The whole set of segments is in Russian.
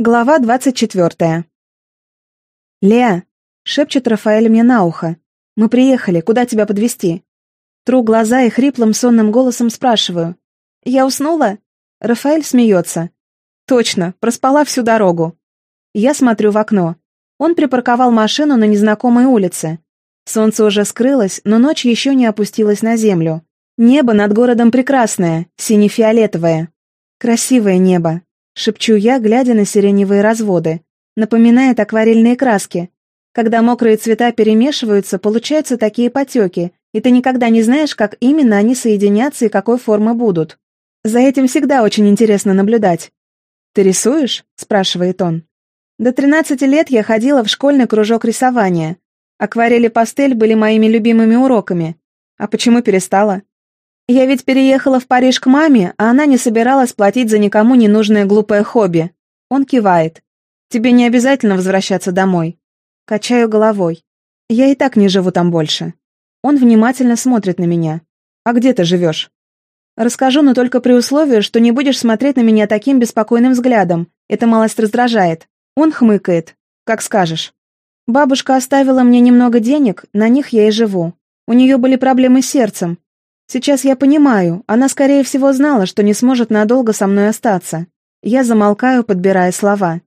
Глава двадцать четвертая. «Леа!» — шепчет Рафаэль мне на ухо. «Мы приехали, куда тебя подвести? Тру глаза и хриплым сонным голосом спрашиваю. «Я уснула?» Рафаэль смеется. «Точно, проспала всю дорогу». Я смотрю в окно. Он припарковал машину на незнакомой улице. Солнце уже скрылось, но ночь еще не опустилась на землю. Небо над городом прекрасное, сине-фиолетовое. Красивое небо, шепчу я, глядя на сиреневые разводы. Напоминает акварельные краски. Когда мокрые цвета перемешиваются, получаются такие потеки, и ты никогда не знаешь, как именно они соединятся и какой формы будут. За этим всегда очень интересно наблюдать. «Ты рисуешь?» – спрашивает он. До 13 лет я ходила в школьный кружок рисования. Акварель и пастель были моими любимыми уроками. А почему перестала? Я ведь переехала в Париж к маме, а она не собиралась платить за никому не нужное глупое хобби. Он кивает. Тебе не обязательно возвращаться домой. Качаю головой. Я и так не живу там больше. Он внимательно смотрит на меня. А где ты живешь? Расскажу, но только при условии, что не будешь смотреть на меня таким беспокойным взглядом. Это малость раздражает. Он хмыкает. Как скажешь. Бабушка оставила мне немного денег, на них я и живу. У нее были проблемы с сердцем, Сейчас я понимаю, она, скорее всего, знала, что не сможет надолго со мной остаться. Я замолкаю, подбирая слова.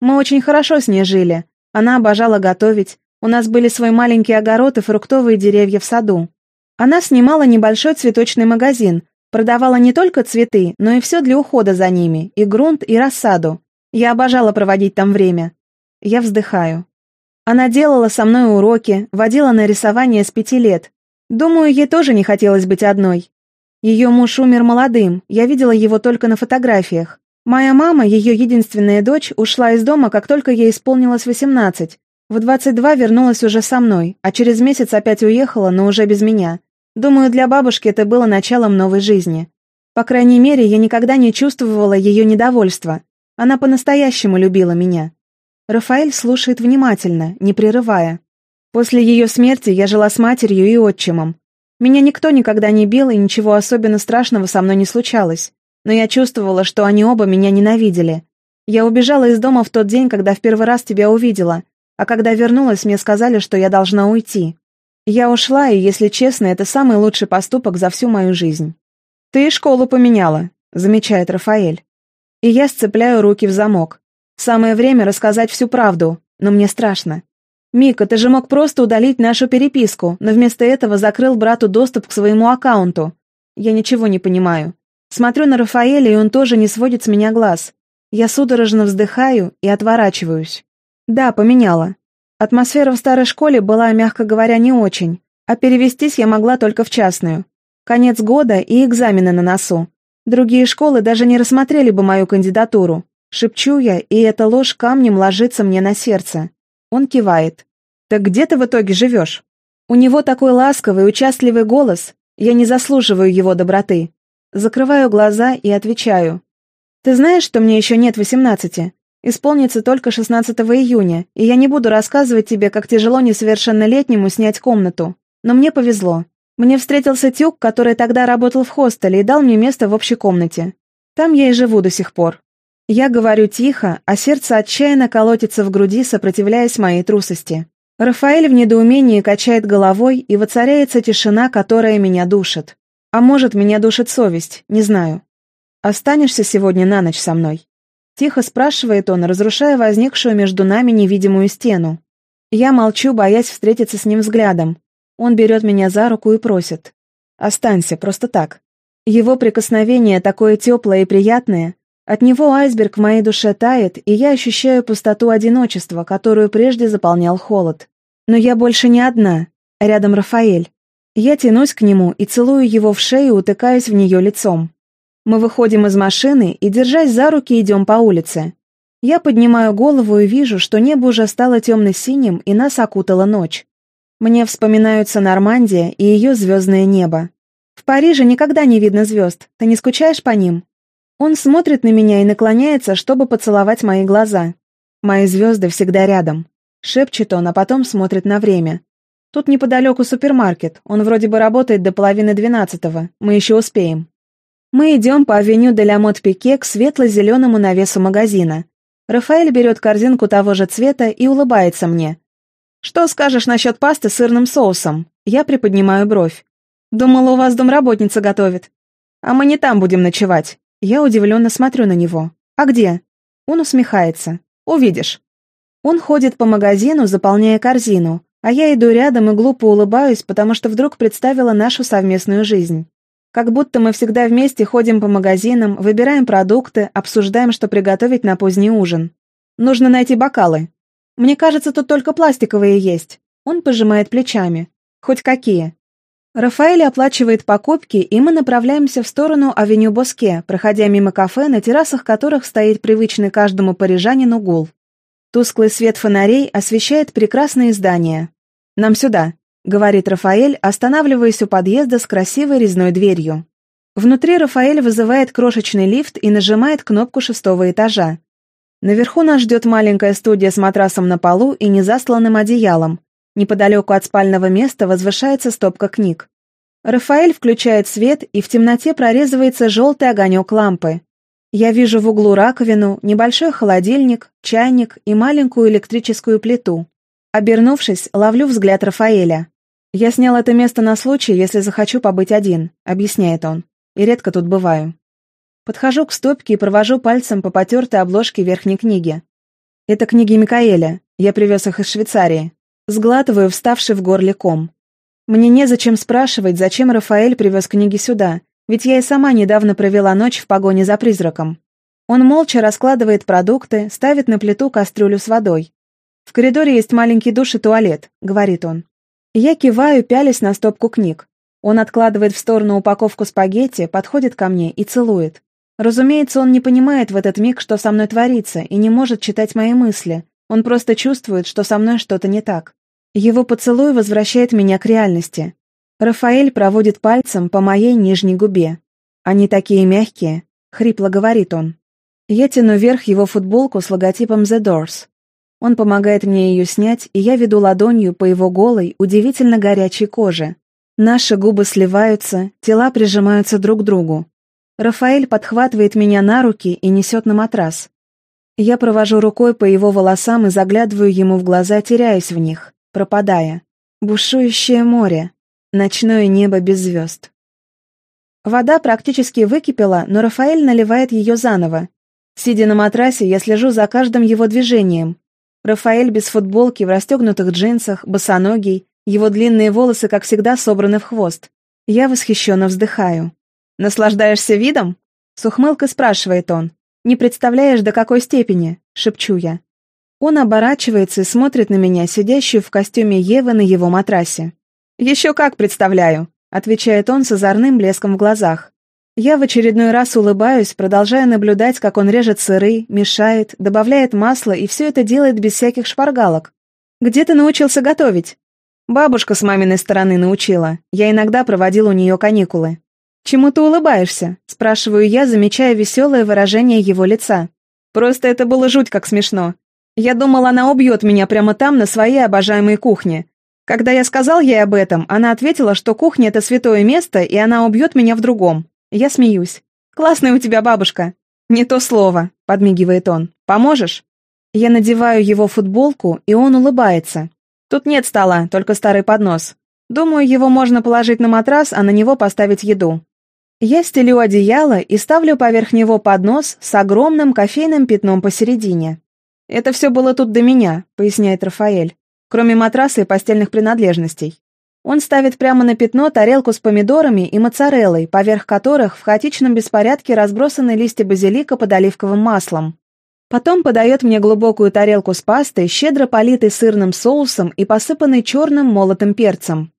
Мы очень хорошо с ней жили. Она обожала готовить. У нас были свой маленький огород и фруктовые деревья в саду. Она снимала небольшой цветочный магазин, продавала не только цветы, но и все для ухода за ними, и грунт, и рассаду. Я обожала проводить там время. Я вздыхаю. Она делала со мной уроки, водила на рисование с пяти лет, Думаю, ей тоже не хотелось быть одной. Ее муж умер молодым, я видела его только на фотографиях. Моя мама, ее единственная дочь, ушла из дома, как только ей исполнилось 18. В 22 вернулась уже со мной, а через месяц опять уехала, но уже без меня. Думаю, для бабушки это было началом новой жизни. По крайней мере, я никогда не чувствовала ее недовольства. Она по-настоящему любила меня. Рафаэль слушает внимательно, не прерывая. После ее смерти я жила с матерью и отчимом. Меня никто никогда не бил, и ничего особенно страшного со мной не случалось. Но я чувствовала, что они оба меня ненавидели. Я убежала из дома в тот день, когда в первый раз тебя увидела, а когда вернулась, мне сказали, что я должна уйти. Я ушла, и, если честно, это самый лучший поступок за всю мою жизнь. «Ты школу поменяла», — замечает Рафаэль. И я сцепляю руки в замок. Самое время рассказать всю правду, но мне страшно. «Мика, ты же мог просто удалить нашу переписку, но вместо этого закрыл брату доступ к своему аккаунту. Я ничего не понимаю. Смотрю на Рафаэля, и он тоже не сводит с меня глаз. Я судорожно вздыхаю и отворачиваюсь. Да, поменяла. Атмосфера в старой школе была, мягко говоря, не очень, а перевестись я могла только в частную. Конец года и экзамены на носу. Другие школы даже не рассмотрели бы мою кандидатуру. Шепчу я, и эта ложь камнем ложится мне на сердце. Он кивает. «Так где ты в итоге живешь?» У него такой ласковый, участливый голос. Я не заслуживаю его доброты. Закрываю глаза и отвечаю. «Ты знаешь, что мне еще нет восемнадцати? Исполнится только 16 июня, и я не буду рассказывать тебе, как тяжело несовершеннолетнему снять комнату. Но мне повезло. Мне встретился тюк, который тогда работал в хостеле и дал мне место в общей комнате. Там я и живу до сих пор. Я говорю тихо, а сердце отчаянно колотится в груди, сопротивляясь моей трусости. Рафаэль в недоумении качает головой, и воцаряется тишина, которая меня душит. А может, меня душит совесть, не знаю. «Останешься сегодня на ночь со мной?» Тихо спрашивает он, разрушая возникшую между нами невидимую стену. Я молчу, боясь встретиться с ним взглядом. Он берет меня за руку и просит. «Останься, просто так». Его прикосновение такое теплое и приятное, от него айсберг в моей душе тает, и я ощущаю пустоту одиночества, которую прежде заполнял холод. Но я больше не одна. Рядом Рафаэль. Я тянусь к нему и целую его в шею, утыкаясь в нее лицом. Мы выходим из машины и, держась за руки, идем по улице. Я поднимаю голову и вижу, что небо уже стало темно-синим, и нас окутала ночь. Мне вспоминаются Нормандия и ее звездное небо. В Париже никогда не видно звезд. Ты не скучаешь по ним? Он смотрит на меня и наклоняется, чтобы поцеловать мои глаза. Мои звезды всегда рядом. Шепчет он, а потом смотрит на время. Тут неподалеку супермаркет, он вроде бы работает до половины двенадцатого, мы еще успеем. Мы идем по авеню де ля Мот Пике к светло-зеленому навесу магазина. Рафаэль берет корзинку того же цвета и улыбается мне. «Что скажешь насчет пасты с сырным соусом?» Я приподнимаю бровь. «Думала, у вас домработница готовит». «А мы не там будем ночевать». Я удивленно смотрю на него. «А где?» Он усмехается. «Увидишь». Он ходит по магазину, заполняя корзину, а я иду рядом и глупо улыбаюсь, потому что вдруг представила нашу совместную жизнь. Как будто мы всегда вместе ходим по магазинам, выбираем продукты, обсуждаем, что приготовить на поздний ужин. Нужно найти бокалы. Мне кажется, тут только пластиковые есть. Он пожимает плечами. Хоть какие. Рафаэль оплачивает покупки, и мы направляемся в сторону авеню Боске, проходя мимо кафе, на террасах которых стоит привычный каждому парижанину гул. Тусклый свет фонарей освещает прекрасные здания. «Нам сюда», — говорит Рафаэль, останавливаясь у подъезда с красивой резной дверью. Внутри Рафаэль вызывает крошечный лифт и нажимает кнопку шестого этажа. Наверху нас ждет маленькая студия с матрасом на полу и незасланным одеялом. Неподалеку от спального места возвышается стопка книг. Рафаэль включает свет, и в темноте прорезывается желтый огонек лампы. Я вижу в углу раковину, небольшой холодильник, чайник и маленькую электрическую плиту. Обернувшись, ловлю взгляд Рафаэля. «Я снял это место на случай, если захочу побыть один», — объясняет он. «И редко тут бываю». Подхожу к стопке и провожу пальцем по потертой обложке верхней книги. Это книги Микаэля, я привез их из Швейцарии. Сглатываю вставший в горле ком. Мне незачем спрашивать, зачем Рафаэль привез книги сюда, ведь я и сама недавно провела ночь в погоне за призраком. Он молча раскладывает продукты, ставит на плиту кастрюлю с водой. «В коридоре есть маленький душ и туалет», — говорит он. Я киваю, пялясь на стопку книг. Он откладывает в сторону упаковку спагетти, подходит ко мне и целует. Разумеется, он не понимает в этот миг, что со мной творится, и не может читать мои мысли. Он просто чувствует, что со мной что-то не так. Его поцелуй возвращает меня к реальности. Рафаэль проводит пальцем по моей нижней губе. Они такие мягкие, хрипло говорит он. Я тяну вверх его футболку с логотипом The Doors. Он помогает мне ее снять, и я веду ладонью по его голой, удивительно горячей коже. Наши губы сливаются, тела прижимаются друг к другу. Рафаэль подхватывает меня на руки и несет на матрас. Я провожу рукой по его волосам и заглядываю ему в глаза, теряясь в них, пропадая. Бушующее море. Ночное небо без звезд. Вода практически выкипела, но Рафаэль наливает ее заново. Сидя на матрасе, я слежу за каждым его движением. Рафаэль без футболки, в расстегнутых джинсах, босоногий, его длинные волосы, как всегда, собраны в хвост. Я восхищенно вздыхаю. «Наслаждаешься видом?» С ухмылкой спрашивает он. «Не представляешь, до какой степени?» — шепчу я. Он оборачивается и смотрит на меня, сидящую в костюме Евы на его матрасе. «Еще как представляю», — отвечает он с озорным блеском в глазах. Я в очередной раз улыбаюсь, продолжая наблюдать, как он режет сыры, мешает, добавляет масло и все это делает без всяких шпаргалок. «Где ты научился готовить?» «Бабушка с маминой стороны научила. Я иногда проводил у нее каникулы». «Чему ты улыбаешься?» — спрашиваю я, замечая веселое выражение его лица. «Просто это было жуть как смешно. Я думал, она убьет меня прямо там, на своей обожаемой кухне. Когда я сказал ей об этом, она ответила, что кухня — это святое место, и она убьет меня в другом. Я смеюсь. «Классная у тебя бабушка». «Не то слово», — подмигивает он. «Поможешь?» Я надеваю его футболку, и он улыбается. «Тут нет стола, только старый поднос. Думаю, его можно положить на матрас, а на него поставить еду. Я стелю одеяло и ставлю поверх него поднос с огромным кофейным пятном посередине. «Это все было тут до меня», — поясняет Рафаэль, кроме матраса и постельных принадлежностей. Он ставит прямо на пятно тарелку с помидорами и моцареллой, поверх которых в хаотичном беспорядке разбросаны листья базилика под оливковым маслом. Потом подает мне глубокую тарелку с пастой, щедро политой сырным соусом и посыпанной черным молотым перцем.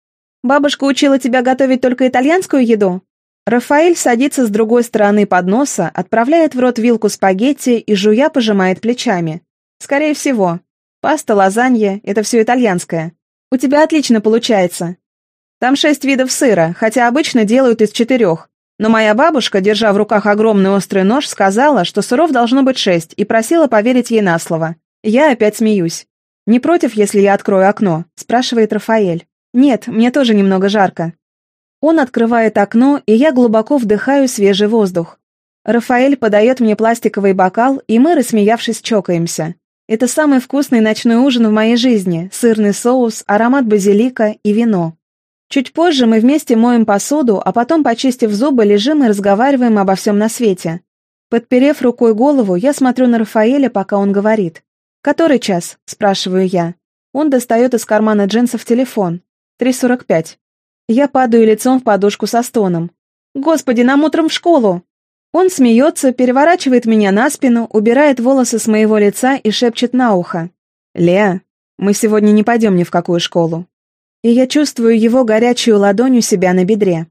«Бабушка учила тебя готовить только итальянскую еду?» Рафаэль садится с другой стороны подноса, отправляет в рот вилку спагетти и жуя пожимает плечами. Скорее всего. Паста, лазанья — это все итальянское. У тебя отлично получается. Там шесть видов сыра, хотя обычно делают из четырех. Но моя бабушка, держа в руках огромный острый нож, сказала, что сыров должно быть шесть, и просила поверить ей на слово. Я опять смеюсь. «Не против, если я открою окно?» – спрашивает Рафаэль. «Нет, мне тоже немного жарко». Он открывает окно, и я глубоко вдыхаю свежий воздух. Рафаэль подает мне пластиковый бокал, и мы, рассмеявшись, чокаемся. Это самый вкусный ночной ужин в моей жизни. Сырный соус, аромат базилика и вино. Чуть позже мы вместе моем посуду, а потом, почистив зубы, лежим и разговариваем обо всем на свете. Подперев рукой голову, я смотрю на Рафаэля, пока он говорит. «Который час?» – спрашиваю я. Он достает из кармана джинсов телефон. «3.45». Я падаю лицом в подушку со стоном. «Господи, нам утром в школу!» Он смеется, переворачивает меня на спину, убирает волосы с моего лица и шепчет на ухо. «Леа, мы сегодня не пойдем ни в какую школу». И я чувствую его горячую ладонь у себя на бедре.